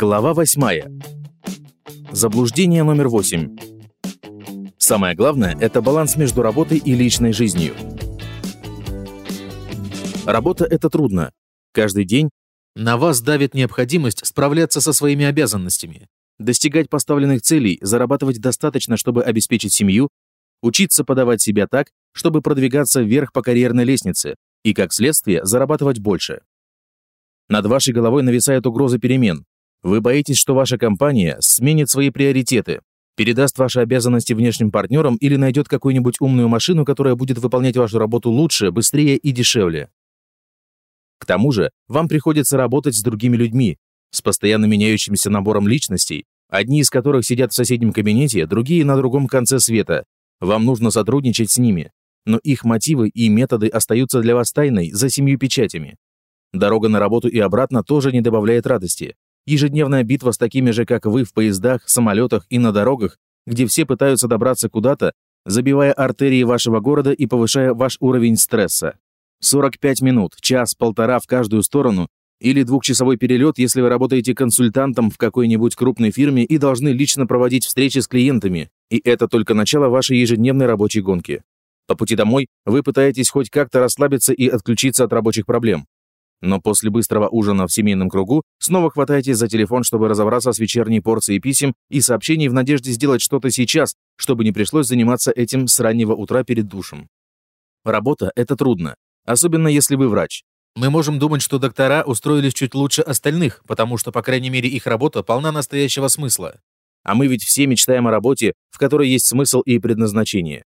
Глава 8. Заблуждение номер 8. Самое главное – это баланс между работой и личной жизнью. Работа – это трудно. Каждый день на вас давит необходимость справляться со своими обязанностями, достигать поставленных целей, зарабатывать достаточно, чтобы обеспечить семью, учиться подавать себя так, чтобы продвигаться вверх по карьерной лестнице и, как следствие, зарабатывать больше. Над вашей головой нависает угроза перемен. Вы боитесь, что ваша компания сменит свои приоритеты, передаст ваши обязанности внешним партнерам или найдет какую-нибудь умную машину, которая будет выполнять вашу работу лучше, быстрее и дешевле. К тому же, вам приходится работать с другими людьми, с постоянно меняющимся набором личностей, одни из которых сидят в соседнем кабинете, другие на другом конце света. Вам нужно сотрудничать с ними, но их мотивы и методы остаются для вас тайной за семью печатями. Дорога на работу и обратно тоже не добавляет радости. Ежедневная битва с такими же, как вы, в поездах, самолетах и на дорогах, где все пытаются добраться куда-то, забивая артерии вашего города и повышая ваш уровень стресса. 45 минут, час, полтора в каждую сторону или двухчасовой перелет, если вы работаете консультантом в какой-нибудь крупной фирме и должны лично проводить встречи с клиентами, и это только начало вашей ежедневной рабочей гонки. По пути домой вы пытаетесь хоть как-то расслабиться и отключиться от рабочих проблем. Но после быстрого ужина в семейном кругу снова хватаетесь за телефон, чтобы разобраться с вечерней порцией писем и сообщений в надежде сделать что-то сейчас, чтобы не пришлось заниматься этим с раннего утра перед душем. Работа – это трудно, особенно если вы врач. Мы можем думать, что доктора устроились чуть лучше остальных, потому что, по крайней мере, их работа полна настоящего смысла. А мы ведь все мечтаем о работе, в которой есть смысл и предназначение.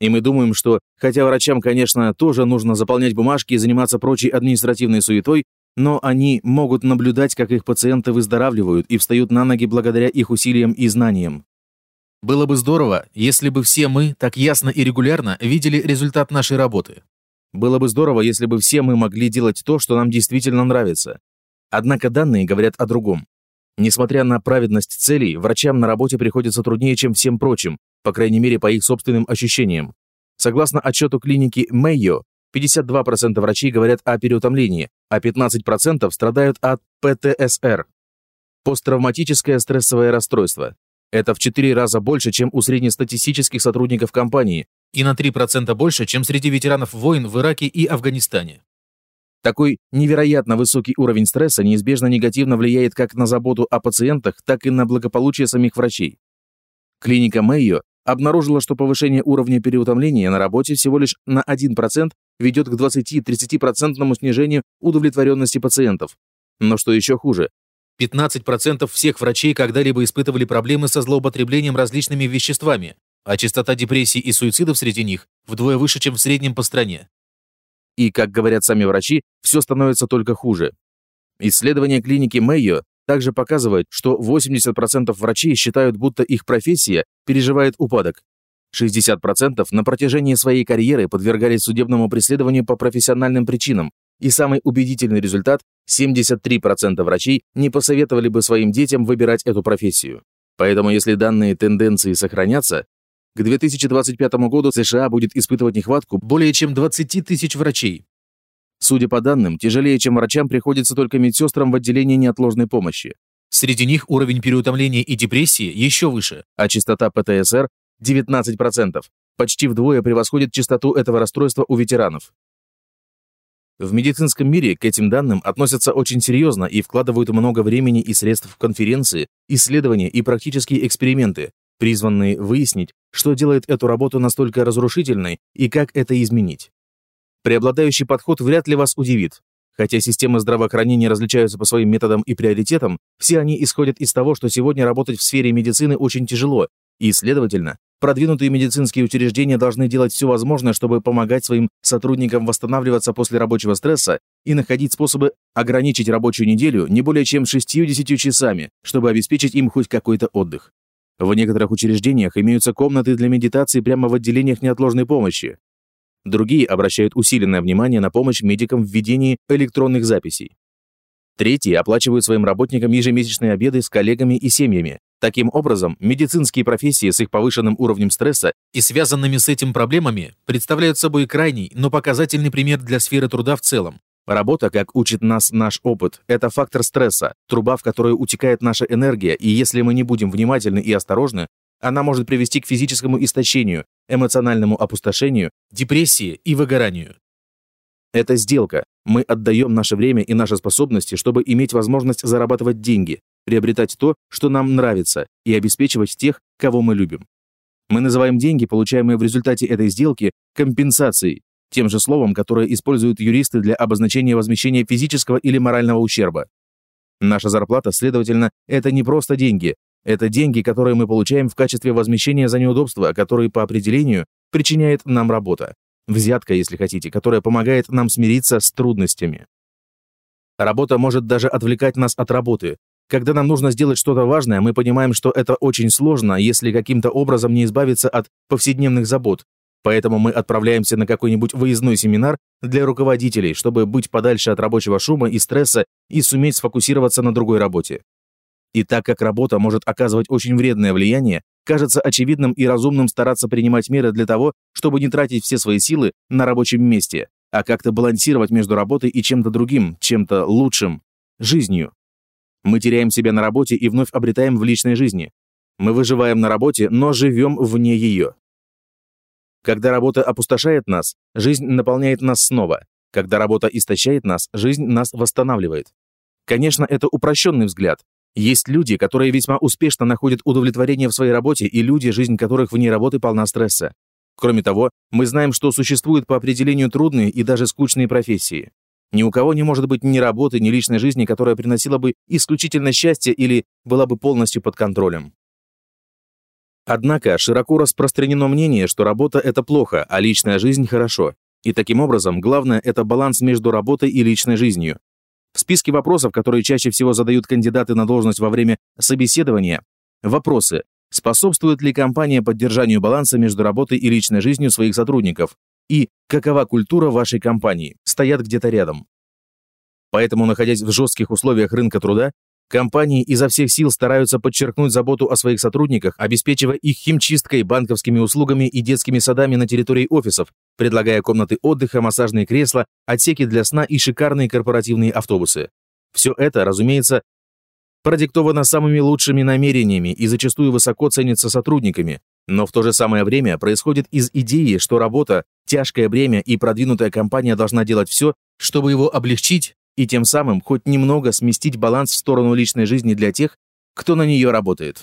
И мы думаем, что, хотя врачам, конечно, тоже нужно заполнять бумажки и заниматься прочей административной суетой, но они могут наблюдать, как их пациенты выздоравливают и встают на ноги благодаря их усилиям и знаниям. Было бы здорово, если бы все мы так ясно и регулярно видели результат нашей работы. Было бы здорово, если бы все мы могли делать то, что нам действительно нравится. Однако данные говорят о другом. Несмотря на праведность целей, врачам на работе приходится труднее, чем всем прочим, по крайней мере по их собственным ощущениям. Согласно отчету клиники Мэйо, 52% врачей говорят о переутомлении, а 15% страдают от ПТСР – посттравматическое стрессовое расстройство. Это в 4 раза больше, чем у среднестатистических сотрудников компании, и на 3% больше, чем среди ветеранов войн в Ираке и Афганистане. Такой невероятно высокий уровень стресса неизбежно негативно влияет как на заботу о пациентах, так и на благополучие самих врачей. Клиника Мэйо обнаружила, что повышение уровня переутомления на работе всего лишь на 1% ведет к 20-30% снижению удовлетворенности пациентов. Но что еще хуже, 15% всех врачей когда-либо испытывали проблемы со злоупотреблением различными веществами, а частота депрессий и суицидов среди них вдвое выше, чем в среднем по стране. И, как говорят сами врачи, все становится только хуже. Исследование клиники Мэйо также показывает, что 80% врачей считают, будто их профессия переживает упадок. 60% на протяжении своей карьеры подвергались судебному преследованию по профессиональным причинам, и самый убедительный результат – 73% врачей не посоветовали бы своим детям выбирать эту профессию. Поэтому если данные тенденции сохранятся, к 2025 году США будет испытывать нехватку более чем 20 тысяч врачей. Судя по данным, тяжелее, чем врачам, приходится только медсестрам в отделении неотложной помощи. Среди них уровень переутомления и депрессии еще выше, а частота ПТСР – 19%, почти вдвое превосходит частоту этого расстройства у ветеранов. В медицинском мире к этим данным относятся очень серьезно и вкладывают много времени и средств в конференции, исследования и практические эксперименты, призванные выяснить, что делает эту работу настолько разрушительной и как это изменить. Преобладающий подход вряд ли вас удивит. Хотя системы здравоохранения различаются по своим методам и приоритетам, все они исходят из того, что сегодня работать в сфере медицины очень тяжело, и, следовательно, продвинутые медицинские учреждения должны делать все возможное, чтобы помогать своим сотрудникам восстанавливаться после рабочего стресса и находить способы ограничить рабочую неделю не более чем 60 часами, чтобы обеспечить им хоть какой-то отдых. В некоторых учреждениях имеются комнаты для медитации прямо в отделениях неотложной помощи. Другие обращают усиленное внимание на помощь медикам в ведении электронных записей. Третьи оплачивают своим работникам ежемесячные обеды с коллегами и семьями. Таким образом, медицинские профессии с их повышенным уровнем стресса и связанными с этим проблемами представляют собой крайний, но показательный пример для сферы труда в целом. Работа, как учит нас наш опыт, это фактор стресса, труба, в которую утекает наша энергия, и если мы не будем внимательны и осторожны, она может привести к физическому истощению, эмоциональному опустошению, депрессии и выгоранию. Это сделка. Мы отдаем наше время и наши способности, чтобы иметь возможность зарабатывать деньги, приобретать то, что нам нравится, и обеспечивать тех, кого мы любим. Мы называем деньги, получаемые в результате этой сделки, компенсацией, тем же словом, которое используют юристы для обозначения возмещения физического или морального ущерба. Наша зарплата, следовательно, это не просто деньги, это деньги, которые мы получаем в качестве возмещения за неудобства, которые по определению причиняет нам работа. Взятка, если хотите, которая помогает нам смириться с трудностями. Работа может даже отвлекать нас от работы. Когда нам нужно сделать что-то важное, мы понимаем, что это очень сложно, если каким-то образом не избавиться от повседневных забот, Поэтому мы отправляемся на какой-нибудь выездной семинар для руководителей, чтобы быть подальше от рабочего шума и стресса и суметь сфокусироваться на другой работе. И так как работа может оказывать очень вредное влияние, кажется очевидным и разумным стараться принимать меры для того, чтобы не тратить все свои силы на рабочем месте, а как-то балансировать между работой и чем-то другим, чем-то лучшим, жизнью. Мы теряем себя на работе и вновь обретаем в личной жизни. Мы выживаем на работе, но живем вне ее. Когда работа опустошает нас, жизнь наполняет нас снова. Когда работа истощает нас, жизнь нас восстанавливает. Конечно, это упрощенный взгляд. Есть люди, которые весьма успешно находят удовлетворение в своей работе, и люди, жизнь которых вне работы полна стресса. Кроме того, мы знаем, что существуют по определению трудные и даже скучные профессии. Ни у кого не может быть ни работы, ни личной жизни, которая приносила бы исключительно счастье или была бы полностью под контролем. Однако широко распространено мнение, что работа – это плохо, а личная жизнь – хорошо. И таким образом, главное – это баланс между работой и личной жизнью. В списке вопросов, которые чаще всего задают кандидаты на должность во время собеседования, вопросы «Способствует ли компания поддержанию баланса между работой и личной жизнью своих сотрудников?» и «Какова культура вашей компании?» стоят где-то рядом. Поэтому, находясь в жестких условиях рынка труда, Компании изо всех сил стараются подчеркнуть заботу о своих сотрудниках, обеспечивая их химчисткой, банковскими услугами и детскими садами на территории офисов, предлагая комнаты отдыха, массажные кресла, отсеки для сна и шикарные корпоративные автобусы. Все это, разумеется, продиктовано самыми лучшими намерениями и зачастую высоко ценится сотрудниками, но в то же самое время происходит из идеи, что работа, тяжкое бремя и продвинутая компания должна делать все, чтобы его облегчить, и тем самым хоть немного сместить баланс в сторону личной жизни для тех, кто на нее работает.